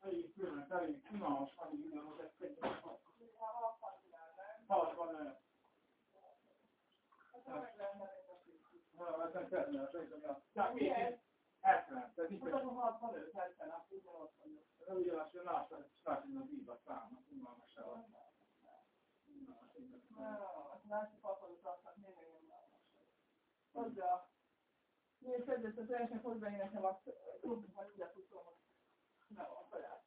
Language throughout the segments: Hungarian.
Elég különös, elég unalmas, amíg unalmas, ez szerintem hatvan Ha, ezen kezdve, szerintem, ja. Ja, mi? 70, tehát nincs. 65, 70, akkor ugyanaz vagyok. Ez ugyanaz, hogy lássam, lássam az ívat számnak, unalmas se van. Hozzá. Miért kezdett az első hozzá nekem a klubban, hogy ugye tudom, hogy nem a kaját.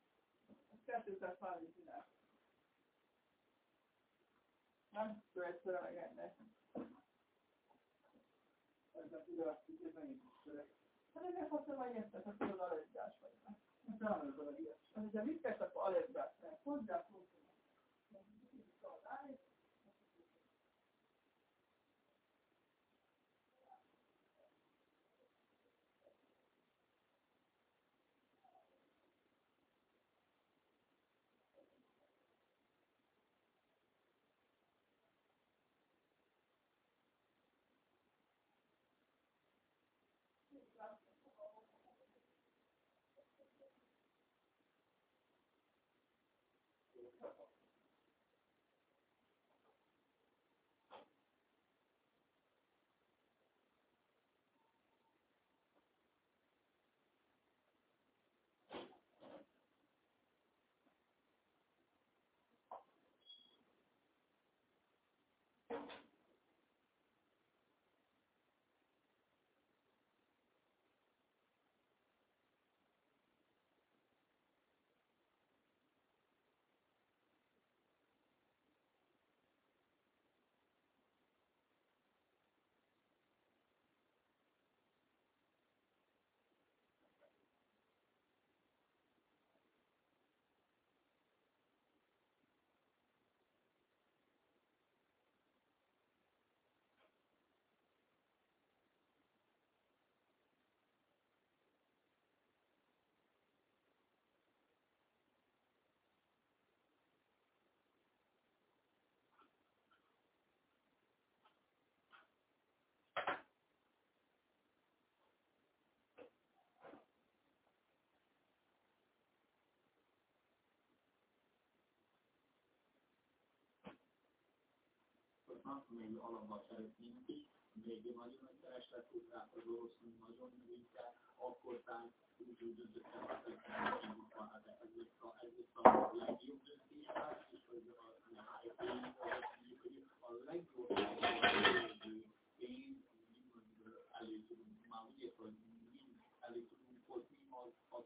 Ez 230 dinár. Nem egyszerűen megenni. Ezzel tudod, hogy ez mennyit is. Hát ezért hozzá vagy érted, hogy tudod allergiás vagy. Hát a ilyet. Hát, hogyha vicces, akkor allergiás vagy. Hozzá tudod. még alapban szeretnénk is, még nagyon nagy kereslet tudták az oroszul nagyon rövidre, akkor tán úgy döntöttem, hogy hát ez lesz a, ez lesz a legjobb döntés, és hogy a, a legjobb pénz, elő tudunk, már úgy ért, hogy elő tudunk hozni, az, az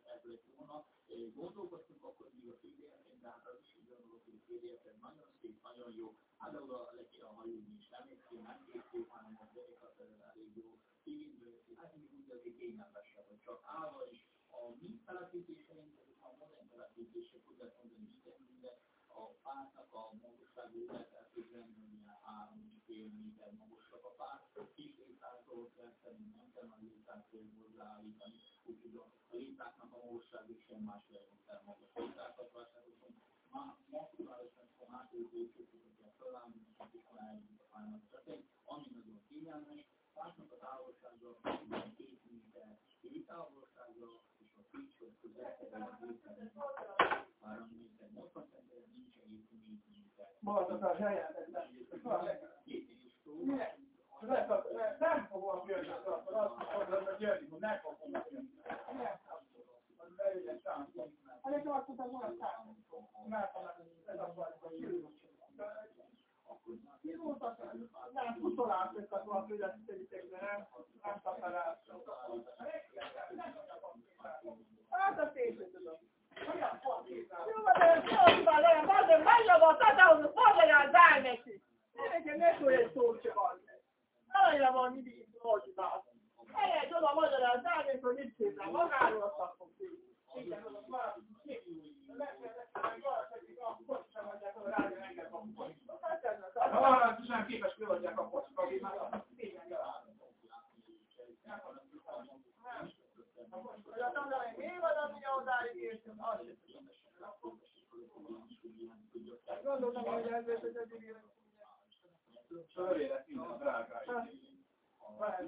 volna. Gondolkoztunk akkor még a félérként, de hát az is úgy gondolok, hogy a félérként nagyon szép, nagyon jó, hát oda le kéne hajózni is, ki, nem készül, hanem a derekat elég jó kívül, hát még úgy azért kényelmesebb, hogy csak állva is a mi telepítéseink, azok a modern telepítések, úgy lehet mondani, minden, minden a pártnak a magassága, úgy lehet elképzelni, hogy három fél méter magasabb a párt, kis létától szerint nem kell nagy létától hozzáállítani, a létáknak a magassága is sem más mint magas létákat vásárolunk. Már maximálisan a második lépcsőt fölállni, és aláírjuk a fájnak történt, ami nagyon kényelmes, pártnak a távolsága, két méter távolsága, és a feature közelkedő a méter, 3 méter 80 cm, nincs egy 4 méter. Maradok a helyen, Két és. Nem fogom jönni, akkor azt mondod, hogy jönni, hogy ne fogom jönni. Az legyen szám. Hát nekem azt mondtam, hogy szám. Mert ez a fajta jövő. Nem utolásokkat van fizetőségben, nem, nem takarások. Hát azt én sem tudom. Jó, de ez jó, van, olyan, bazd, megjavalt, tatához, hogy legyen dál neki. Nekem ne szólj egy szót se van. Aranyra van mindig logizált. Helyett oda magyaráz dál neki, hogy mit képzel magáról, azt akkor. Igen, az valami ki. Ha sem képes kiadják a kocsit, akkor már a tényleg Hogy azt mondom, hogy mi van, ami odáig értünk, az sem. Gondoltam, hogy ez lesz, hogy ez így Fölére minden drága. Van egy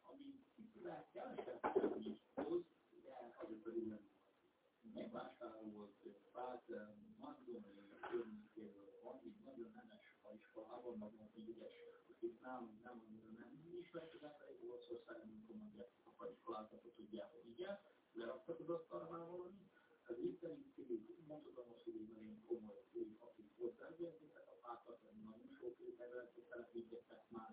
ami kicsivel kevesebb hoz, de azért pedig nem megvásárolt, fát, mandom, környékéről van, így nagyon nemes nagyon ügyes, akik nem, nem, nem ismerik az emberek Olaszországban, amikor mondják a faiskolákat, tudják, hogy igen, leraktak az asztalra valami. Az itt szerint mondhatom azt, hogy nagyon komoly, akik hozzáérkeztek a fákat, nagyon sok területet telepítettek már,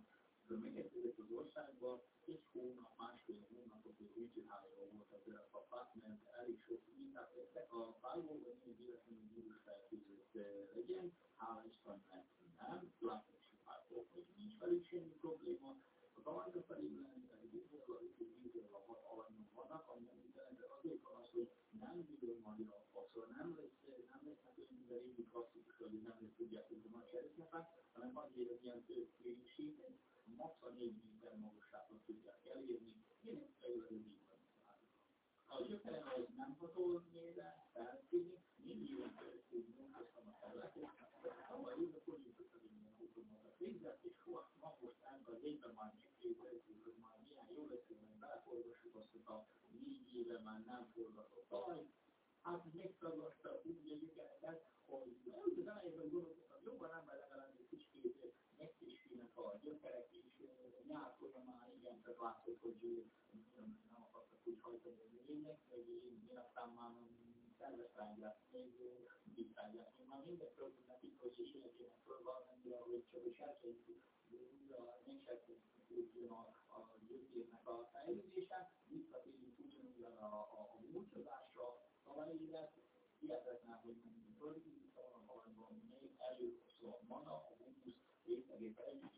akkor megérkezett az országba, egy hónap, másfél hónapot egy újcsihályról volt az a papát, mert elég sok mintát tettek. A pálból eh, nem véletlenül vírus fertőzött legyen, hála Istennek nem, látni sem pálból, hogy nincs velük semmi probléma. A talánya pedig lenni, pedig vírusra, hogy vírusra alanyok vannak, ami nem jelenti azért van az, hogy nem bírom majd a faszol, nem lesz, eh, nem lesznek olyan, mint a régi klasszikus, hogy nem lesz tudják, hogy van a hanem azért, hogy ilyen eh, tőkéséget, 64 méter magasságot tudják elérni, körülbelül így van nem hatózni, de felszíni, millió hogy nem akartak úgy hajtani a növénynek, meg én, aztán már szerveztárgyát, még biztárgyát, én már minden problémát nekik, hogy is életének föl valamennyire, hogy csak is elkezdjük újra megserkentjük a, a gyökérnek a fejlődése, visszatérjünk ugyanúgy a, a, a múlcsodásra, talajélet, hihetetlen, hogy földig van a valamiban még előhosszú a mana, a humusz, részlegét elnyújtjuk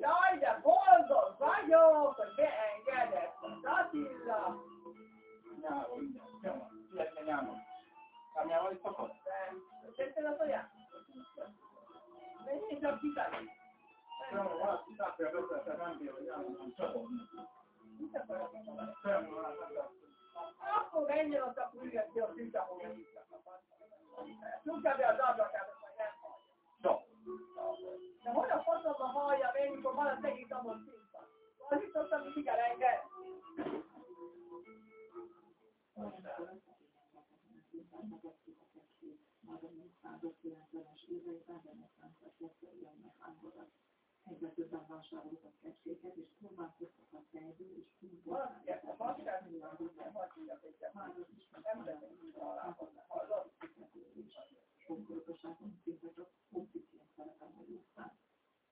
Jaj, de boldog vagyok, hogy beengedett az Attila. Nyáron, nyáron, illetve nyáron. Tányával is szokott? Nem. Tetted a toját? De én csak kitállom. Akkor menjen a fülgetni a tűt, ahol Tudja be az hogy nem a faszomba az egész abban szinten? Az itt ott, amit ki kell engedni. Majd a 1990-es éveiben reneszánszak legfeljönnek ángodat egyre többen vásároltak kecséket, és próbálkoztak a fejből, és próbálkoztak a sokkorokoságon szinte csak pozíciós szerepel vagyunk már.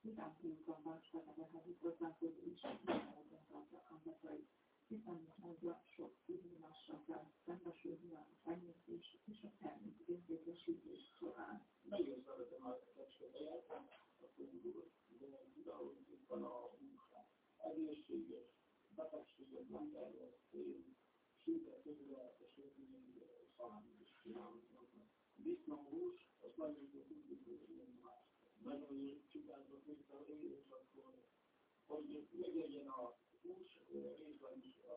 Miután fiúkkal vásárolnak az igazánkozó is, mindenhogyan tartja kambatai, hiszen, mint mondja, sok kihívással kell szembesülni a fenyítés és a termék értékesítés során. Nagyon szeretem a kecskét, akkor indulok van a egészséges, betegséget megtervező, szinte tökéletes örvényi szalán is csinálnak. Disznóhús, azt nagyon jól tudjuk, hogy nagyon jól csipázva tudta én, és akkor, hogy meglegyen a hús, részben is a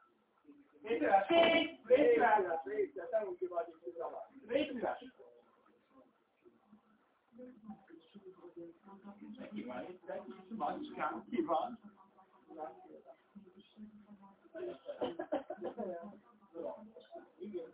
Légy szíves! Légy szíves! Ki van itt? Macskám, ki van? Igen.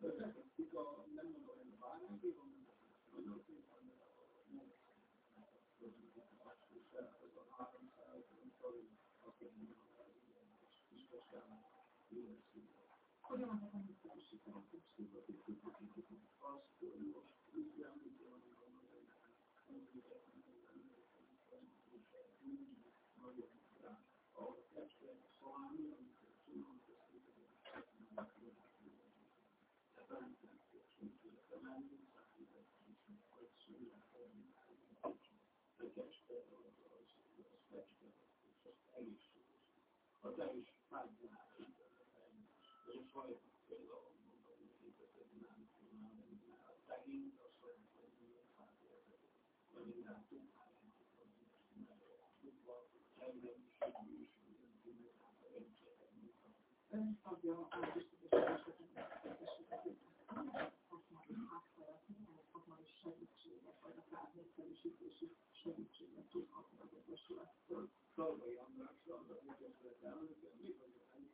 De ezek a nem mondom, hogy bármelyik, nagyon szépen, nem Hogyan lehet a működésében a többször, azt most úgy jelenti, nagyon rá. A este szalmi, amikor tudunk Az el is fájdalmas, és majd például mondom, hogy nem tudnám, megint azt mondom, hogy fájdalmas, minden tudnám, tudva, engem is, Ön tagja a szakmai segítséget, vagy akár népszerűsítési segítséget tudhatni az Egyesülettől. Szalvai Andrással, az Egyesület elnöke, mi vagyok elnökében már a kezdetben, amikor beindultunk, akkor nagyon sok ilyen oktatásról, ide formátról, sajtvízítésről, a kulcsrezolgatást, azt pedig végül magam így vehető a legjobb. De András az úgy, hogy előről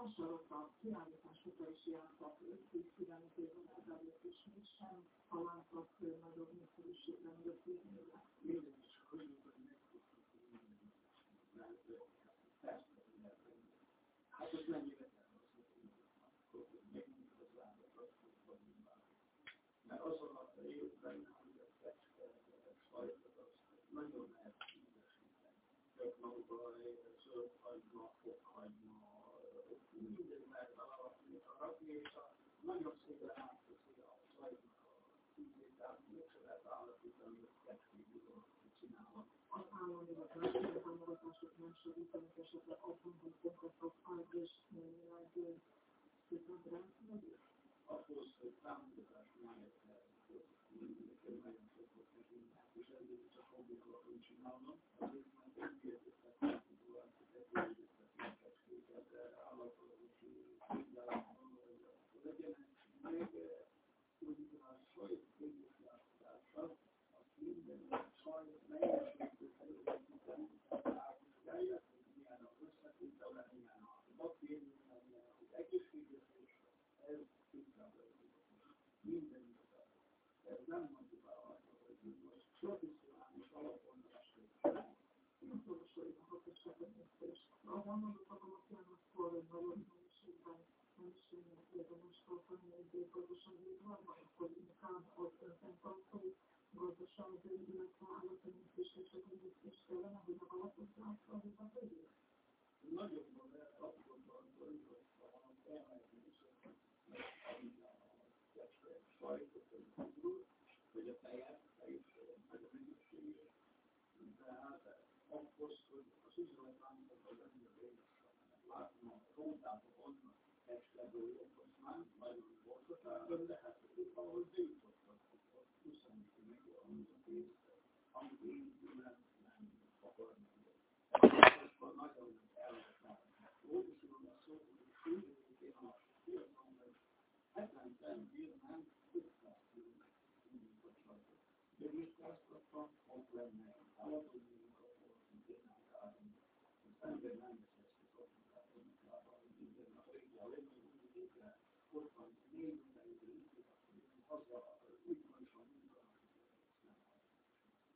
Hasonlott a kiállításokra is jártak 10-15 évvel ezelőtt, és mégsem találtak nagyobb népszerűségre, mint a is megtudtuk, Hát ez mennyire mert azon a évben, hogy a fecske, sajtot, az nagyon elszívesíteni. Csak magukban a zöldhagyma, fokhagyma, mindent lehet alapni, rakni, és a nagyon szépen átteszi a sajtnak a tehát mégsem lehet állapítani, hogy fecskéből csinálnak. Az állami a támogatások nem segítenek esetleg abban, hogy konkrétok áldás némileg szépen rendszerű? Ahhoz, hogy támogatás mellett nekem nagyon sok volt nekünk, és ezért csak hobbi alapon csinálom, azért már egyértettek, hogy legyen meg úgy a sajt közösségtársal, a minden sajt mennyiségű területen átvizsgálja, amit én nem, nem akarnak. Akkor nagyon elvetlen. Óvisulag a szó, hogy szűnőként a piacon, hogy hetenten bírnám 500 kilónek mindig a csatot. Bevisztáztatva, ott lenne állatot, ember nem beszélsz a munkában, minden a régi a legnagyobb végre, ott van négy mindenki, haza, úgy van is a munka,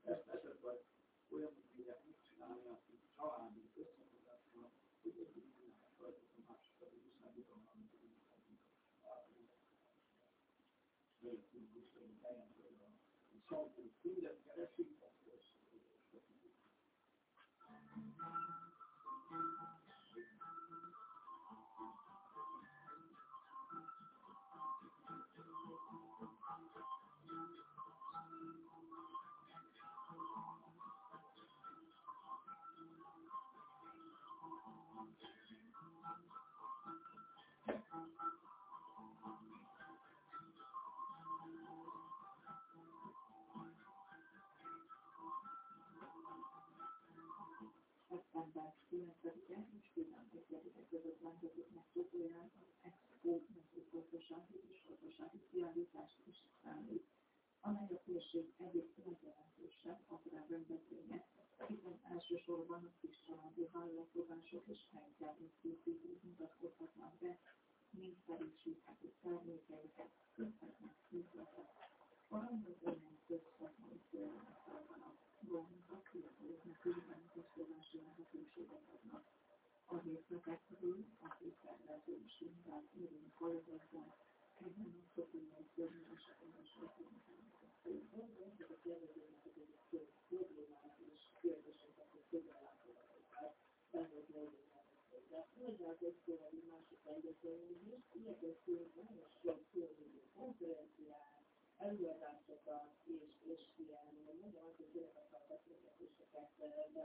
ezt esetleg olyan tudják mit csinálni, akik családi összefogásnak, hogy 9-e és 11-e között rendezik meg több olyan az Expo mezőgazdasági és gazdasági kiállítást is számít, amely a térség egyik legjelentősebb agrárrendezvénye, hiszen elsősorban a kis családi vállalkozások és helytermészítők mutatkozhatnak be, mint felisíthető termékeiket, köthetnek üzletet. A rendezvényen több szakmai folyamatok vannak, valamint a fiataloknak is bemutatkozási lehetőséget adnak. A részletekről a főszervező is mindjárt érünk kollégokban, ebben a szokói környezes esetében ezek a kérdezőnek egy problémák és kérdéseket, hogy hogyan látogatókat behozni egy de hozzá köztőle egy másik is, igyekeztünk nagyon sok különböző konferencián, előadásokat és, és ilyen nagyon az, hogy a beszélgetéseket ebbe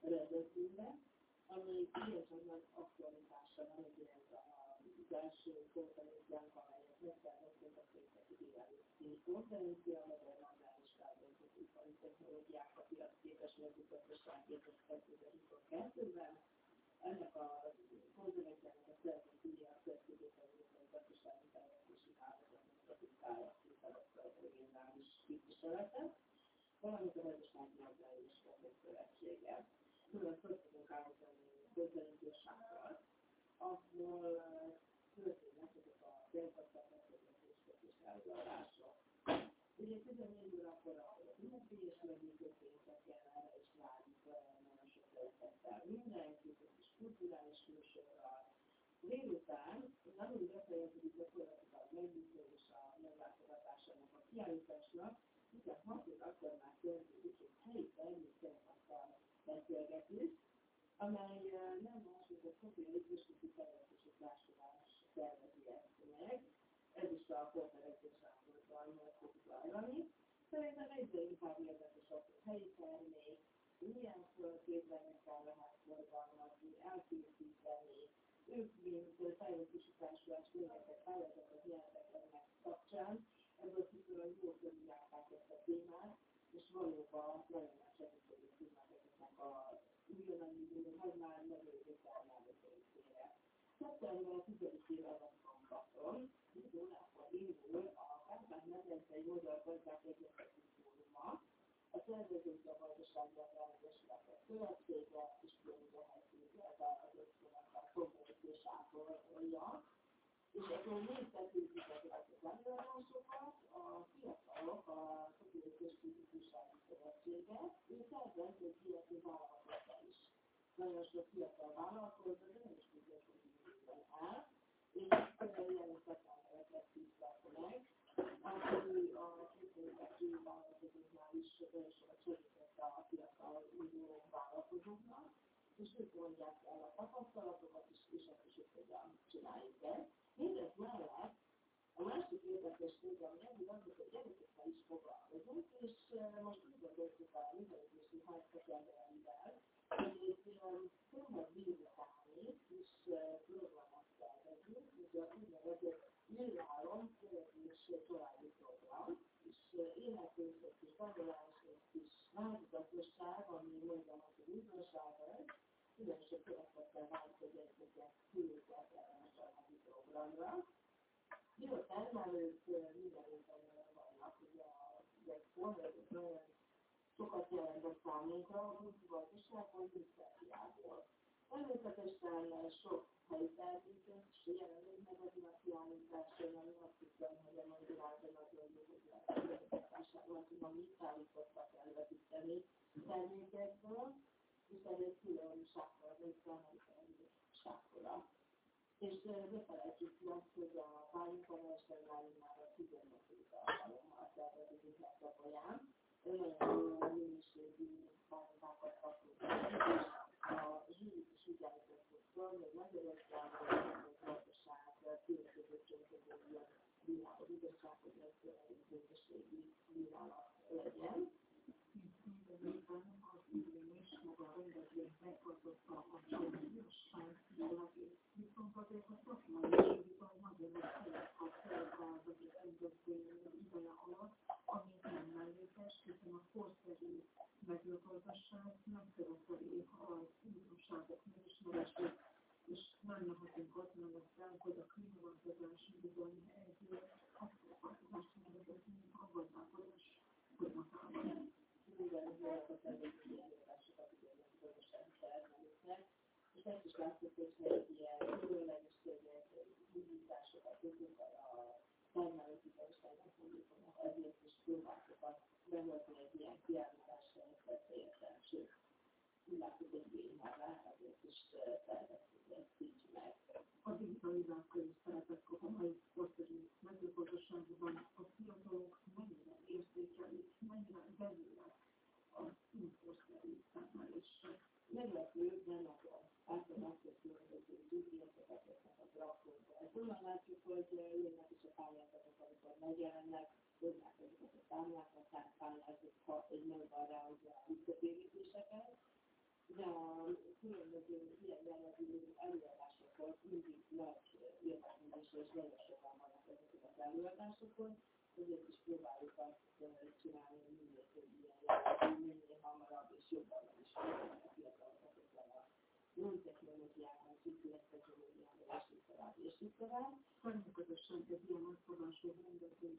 a rendezvénybe, ami ilyesmi nagy aktualitása van, hogy ez az első konferenciánk, amelyet megszerveztünk a szépen konferencia, modernális ipari technológiák a piac képes mezőgazdaság 2022-ben. Ennek a konferenciának a a szervezője a gazdasági fejlesztési hálózatnak a KFT feladta a regionális képviseletet, valamint a gazdasági agrális szövetsége. Külön föl tudunk állítani konferenciásákat, ahol történnek ezek a gyakorlatilag és előadások. Ugye 14 órakor a ünnepélyes megnyitőpénteken erre is várjuk nagyon sok szeretettel mindenkit, kulturális műsorral. Délután nagyon befejeződik gyakorlatilag megnyitó és a meglátogatásának a kiállításnak, hiszen 6 órakor már kezdődik egy helyi termékekkel beszélgetés, amely nem más, mint a szociális közötti fejlesztési társulás szervezi ezt meg. Ez is a konferencia számolban fog zajlani. Szerintem egyre inkább érdekes az, hogy helyi termék, milyen fölképzelmekkel lehet forgalmazni, elkészíteni, ők, mint fejlesztési társulás tényeket pályázatot jelentek ennek kapcsán, ebből kifolyólag jól körüljárták ezt a témát, és valóban nagyon nagy segítséget tudnak ezeknek a újonnan induló, vagy már megőrző termelőtőkére. Szeptember 10-ére van szombaton, 10 órakor indul a Kárpát-medencei Magyar Gazdák Egyesületi Fóruma, a szervezők a Gazdasági Szövetsége és Környezethetője, ez az ötszónak a konferenciás ápolja, és még tetőzik ezeket az előadásokat, a fiatalok, a Szociális Köztudikusági Szövetsége, ő szervez egy piaci vállalatot is. Nagyon sok fiatal vállalkozó, nem is tudja, hogy induljon el, és például ilyen szakembereket hívtak meg, aki a képzőzeti vállalkozóknál is sokat segített a fiatal induló vállalkozóknak, és ők mondják el a tapasztalatokat és is, hogy hogyan csináljuk ezt. Mindez mellett a másik érdekesség, ami eddig az, hogy gyerekekkel is foglalkozunk, és most úgy gondoltuk a művelődési ház szakembereivel, hogy egy többet délutáni kis programot szervezünk, ugye a úgynevezett nyilváron születés családi program, és élhetőség és tanulás és változatosság, ami mondom, hogy újdonság ez, külön sok következtel vált, hogy ezeket küldtek erre a programra. Jó, termelők minden évben vannak, ugye a Gexpon, ez nagyon sokat jelentett számunkra, a gazdaságból, Brüsszeliából. Természetesen sok helyi terméket is jelenleg meg az a kiállításon, ami azt hiszem, hogy a mai világban nagyon jó, hogy a tudom, mit állítottak elvetíteni termékekből, hiszen egy külön sákra, egy sákra. És ne felejtjük meg, hogy a pályapanásnál már a 18. alkalommal szervezik nagyon minőségű bankákat kapunk. A zsűri is állított föl, hogy Magyarországon a gazdaság tőkekötőként az igazságos közösségi bírálat legyen. Mindenében az igényes maga a rendezvény megtartotta a jellegét. Viszont azért a szakmai és ezt is látjuk, hogy ilyen különlegességek, újításokat tudunk a termelői gazdaságnak mondjuk, ezért is próbáltuk behozni egy ilyen kiállításra ezt teljesen, sőt, látjuk, hogy én már ezért is terveztük ezt így meg. A digitalizáció is szerepet kap a mai korszerű mezőgazdaságban. A fiatalok mennyire értékelik, mennyire belőle az infoszerű termelésre. Meglepő, de nagyon. Általában azt, hogy különböző útjátokat vesznek a grafonba. Ezt onnan látjuk, hogy jönnek is a pályázatok, amikor megjelennek, hozzák ezeket a számlákat, pályázatokra egy megvan rá, hogy a visszatérítéseket, de a különböző ilyen jellegű előadásokon mindig nagy érdeklődésre és nagyon sokan vannak ezeken az előadásokon, ezért is próbáljuk azt csinálni, hogy minél több ilyen jellegű, minél hamarabb és jobban meg is a fiatalokat ezzel a új technológiával, GPS technológiával, és így tovább, és így tovább. Természetesen egy ilyen nagyfogású rendezvény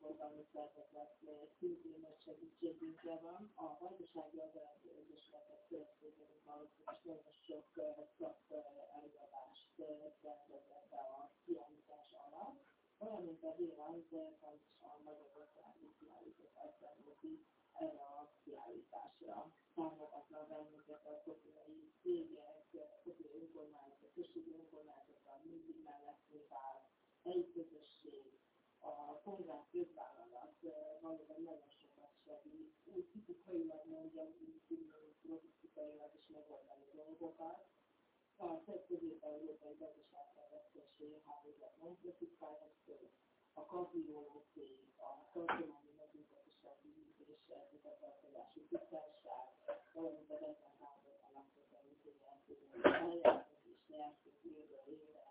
volt a a a az az. Az idegenforgalmi szervezet szintén nagy segítségünkre van. A Vajdasági Adarati Egyesületek alatt is nagyon sok szak előadást szervezett be a kiállítás alatt, valamint a Véland pontosan Magyarországi kiállítókat szervezi erre a kiállításra. Támogatnak bennünket a kopiai cégek, kopiai önkormányzatok, községi önkormányzatok, mindig mellettünk áll, helyi közösség, a polgár közvállalat valóban nagyon sokat segít, úgy fizikailag mondjam, úgy logisztikailag is megoldani dolgokat. A Közép-Európai Gazdaságfejlesztési Hálózat non-profit a Kapió cég, a Tartományi Mezőgazdasági és Ezekatartozási Tisztárság, valamint a Rettentállat Alapvető Intézet, eljárást nyertünk évről évre,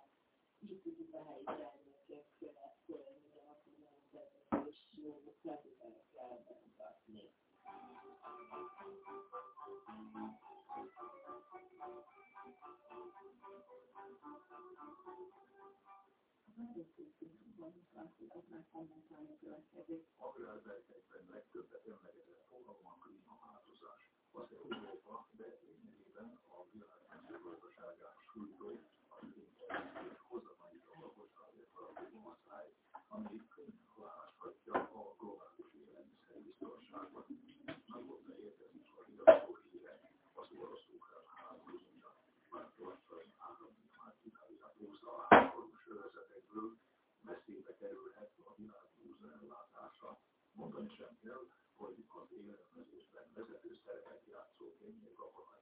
így tudjuk a helyi termékek követni, azt mondom, hogy és jó feltételekkel bemutatni. Az előszűzőben változatnál kommentálni a következőt. Agrárberkekben legtöbbet emlegetett fogalom a klímaváltozás. Az Európa, de a világ mezőgazdaságát sújtó, az intenzív hozamányra lakosságért alapuló hatály, ami háború sörözetekből, veszélybe kerülhet a világ ellátása. Mondani sem kell, hogy az élelmezésben vezető szerepet játszó kenyér gabona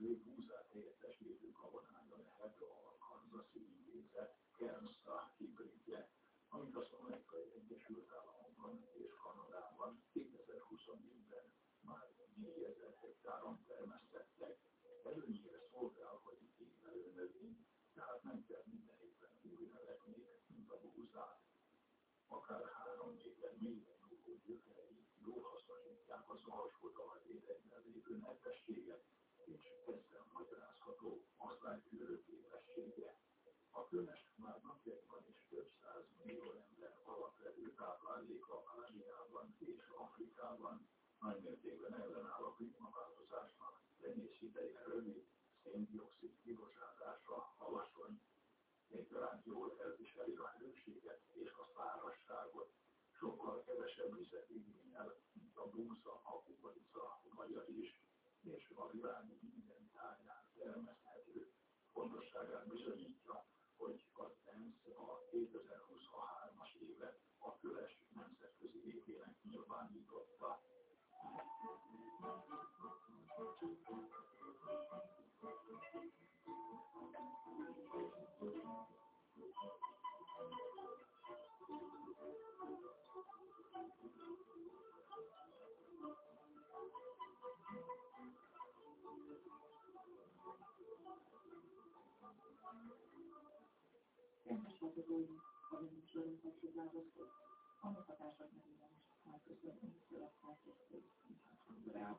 Rico. Fontos változói, amit sorunk a sugárzáshoz, annak hatását nem érdemes, majd közvetlenül fölaktált és tőle.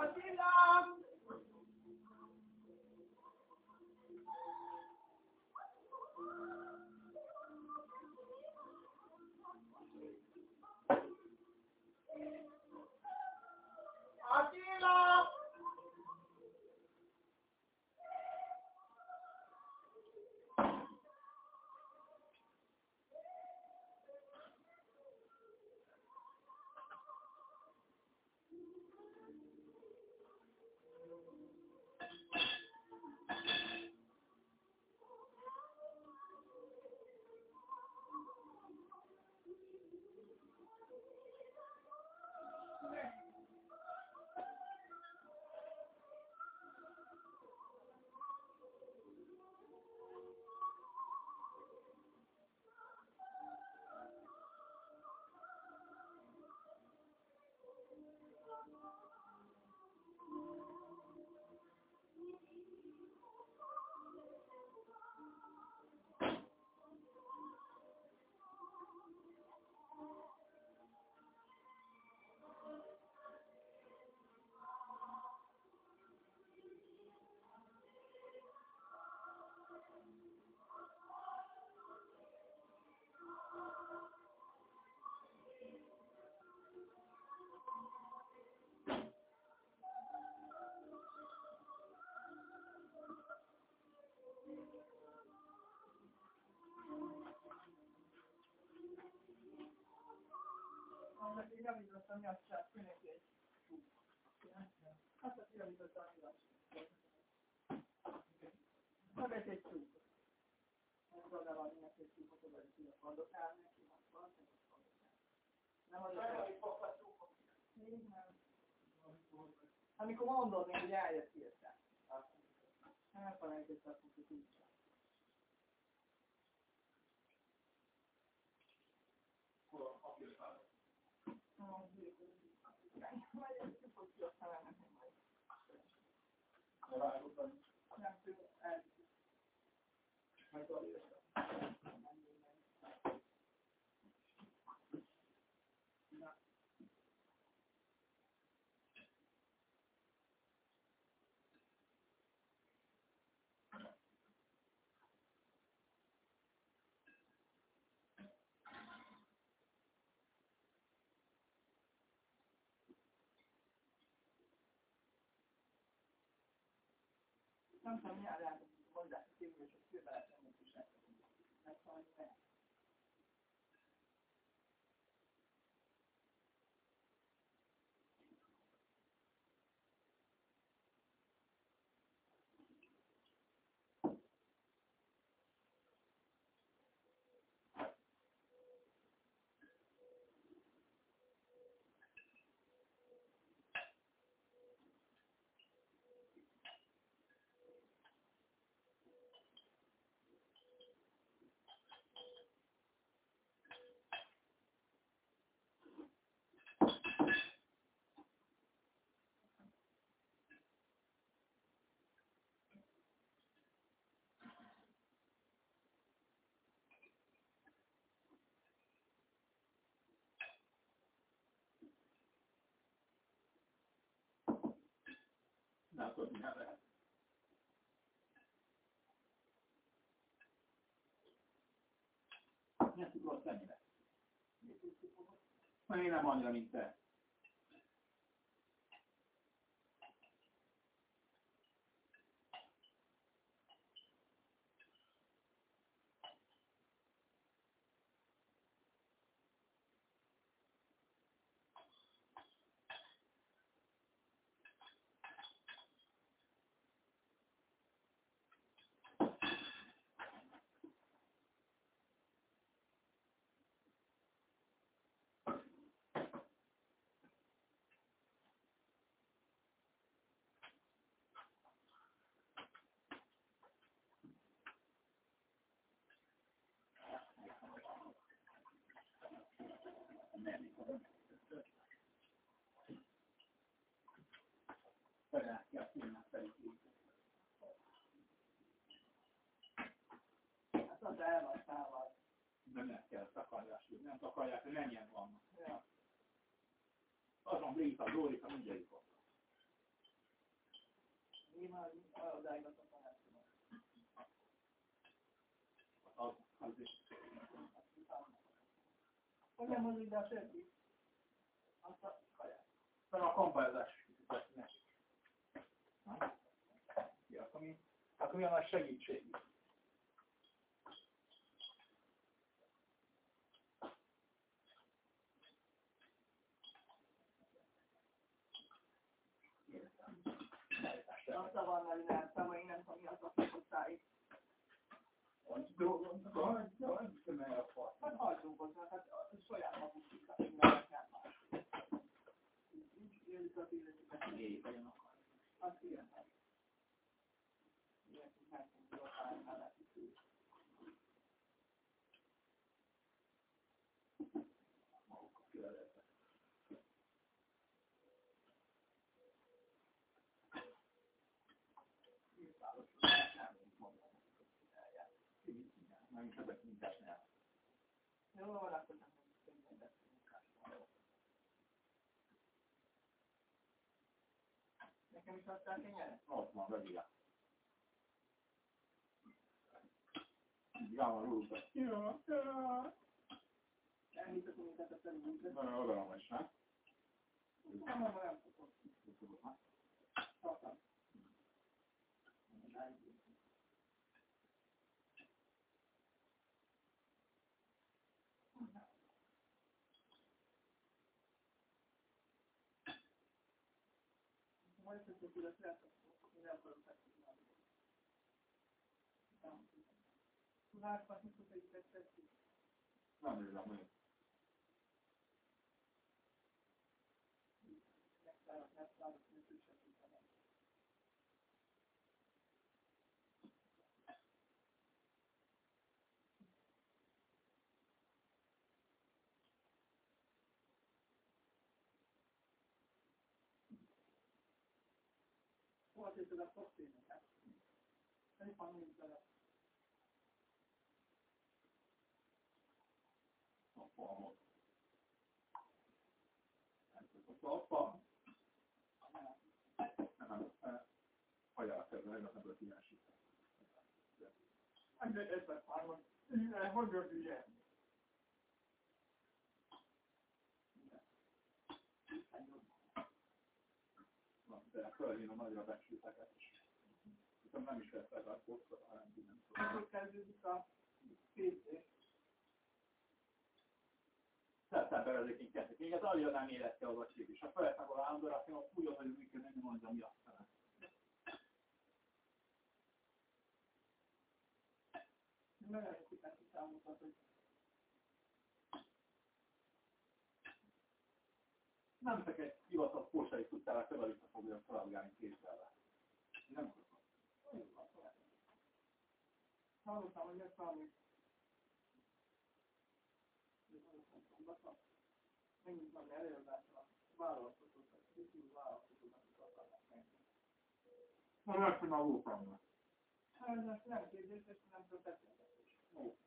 Àbílá javított a nyakcsát, mindenki egy Hát, a. Hát oda oda nem. Nem. Amikor mondod, hogy eljött érte. Nem felejtett, hogy így sem. Nem tudom, hogy hozzá a tévés, hogy főbe lehet nem is lehet. Mert valami lehet. Tudod, milyen lehet. Milyen cukrot mennyire? Én nem annyira, mint te. Hát az elvasztával. Nem kell takarjás, nem takarják, hogy mennyien vannak. Azon Brita, Dórika, mindegyik ott. Én már a házba. Az, az is. Hogy nem hozik be a többi? Azt a kaját. Meg a kampányozás. Ja, ami, hát olyan nagy segítség. Azt a van melináltam, hogy én nem tudom, mi az a fokoszáig. Annyi dolgom, annyi, annyi, annyi, a fart. Hát hajtókoznak, hát a saját maguk kikap, mindenek nem más. Nincs élik az életüket. Éjjel legyen akar. Az ilyen. Ilyen, hogy nem tudjuk a mellett is. Maguk a félretek. Megint ezek mindent nem. Jó, van, akkor nem tudjuk mindent munkásról. Nekem is adták kenyeret? Ott van, vegyél. Jával rúgta. Jó, jó. Elhiszek, hogy minket a felújult. Nagyon odaadom is, nem? Nem, nem, nem tudok. Tartam. Majd ezt a tudat lehet, hogy nem akarok megtudni. Tudásnak, mit tudod, hogy tetszett? Nem érzem, hogy Megszállok, megszállok, mint ő sem Hova tetted a koktélneket? Nem is van mint bele. a falmot. A apa, nem, hagyják ezzel, hogy nem ebből kiásít. Hát de ez lett már, hogy hogy fölhívom a nagyra becsülteket is. Viszont nem is lesz ez a koszta, hanem nem tudom. Akkor kezdődik a képzés. Szeptember ezekén kezdik. Még az alja nem érezte az acsét, és a felett meg a állandó, azt mondja, hogy úgy, hogy működni, nem mondja, mi azt felett. Nagyon szépen kiszámoltat, hogy Nem csak egy hivatott postai tudtál fel visszafogni a szaladgálni kézzel. Nem. Hallottam, hogy lesz valami. Mennyit van előadásra, vállalkozókat, kicsit vállalkozókat akarnak menni. Na, hogy már voltam. Hát nem kérdés, és nem csak beszélgetés.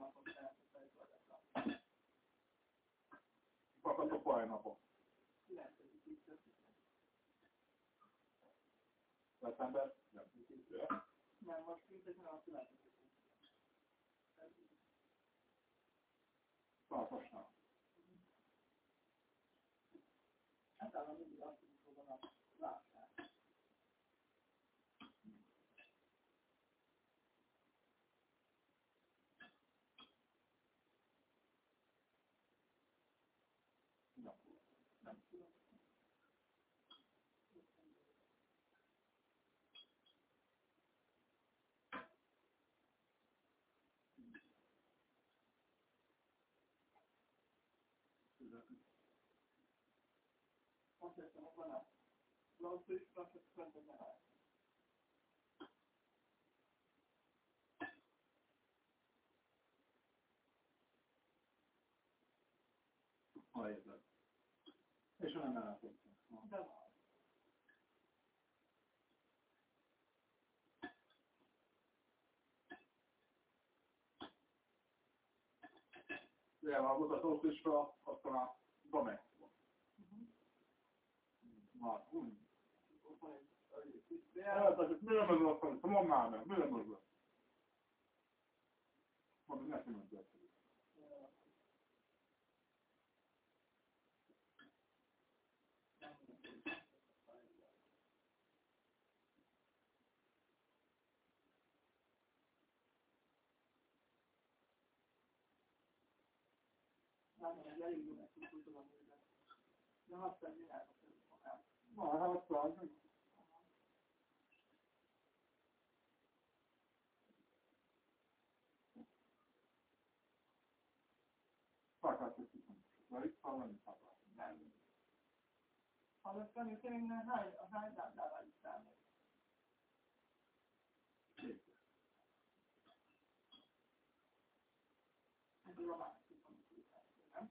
Kell megindítani? Ó. Ez a Fakad a fajnapok. December? Nem, Nem, most mindegyik nem azt lehet. Tartosnál. Lassú és lassú szentben áll. Ha érzed. És elfogytam. De van. Mutatót is fel, akkor a Domex volt. Már, úgy. Hát, azért miért meg azt mondani? Mondd már meg, miért meg azt? Mondom, neki mondja ezt. Nem, ez elég jó, mert úgy tudom, hogy de azt tenni el, Na, hát, szóval, Szakáltatjuk. Vagy hallani szakáltatjuk. nem. Hallottam, hogy tényleg hány, a hány dárdával is számít. Ez a román tudom, nem?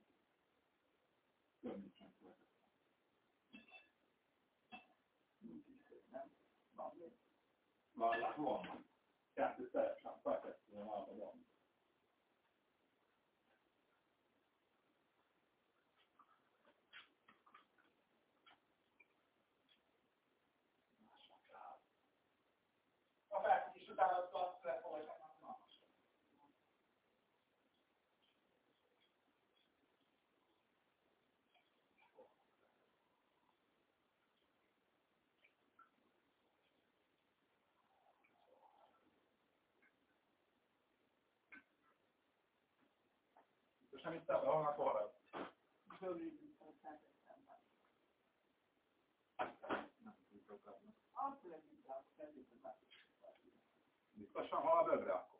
Több nincsen követett. Nincs is, nem? Van még. Vallás van. Kettő teljesen fekető, van, van. A felkészés után azt azt lefolytatnak. És nem itt ebben, vannak arra. Zöldítünk, aztán szemben. Nem tudjuk akárni. Azt leginkább kezdjük meg. Biztosan, ha a bögre akkor.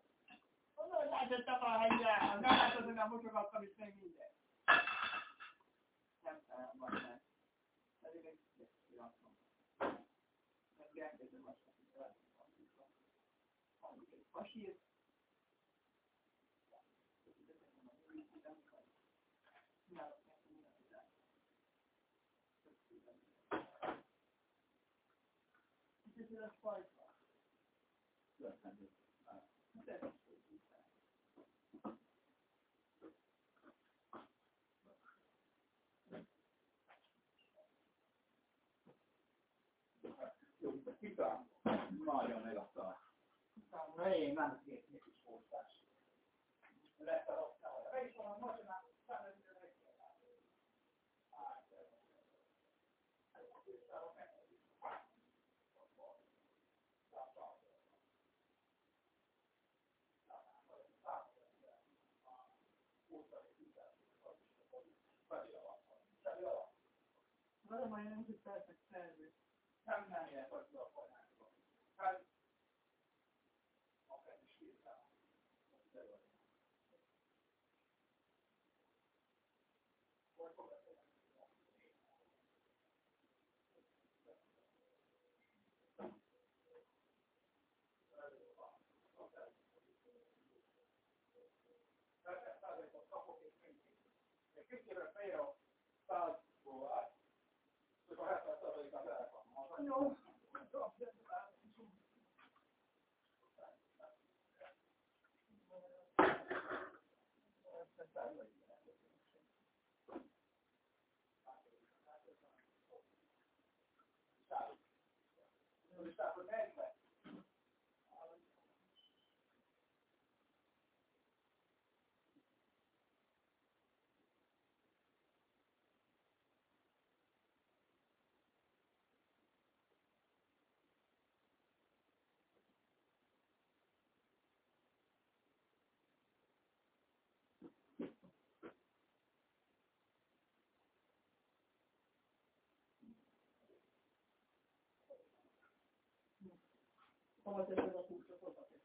Mondom, hogy látottam a helyre, nem látod, hogy nem mosogattam is még minden. Nem talán van, mert pedig egy kicsit kiadtam. Meg elkezdem azt, hogy láttam. Amíg egy pasír. A fajta. Történik. Jó, kitám. Nagyon eladta. Na én nem két is voltás. Letaroltál. Meg is van a macsinál, Vale, amanhã não se peça, serve. Nem, nem, ilyen vagy a folyamányban. Hát, akár is írtál. Hogy fogod Kicsivel fejre a százból no. 通过这次的组织会保。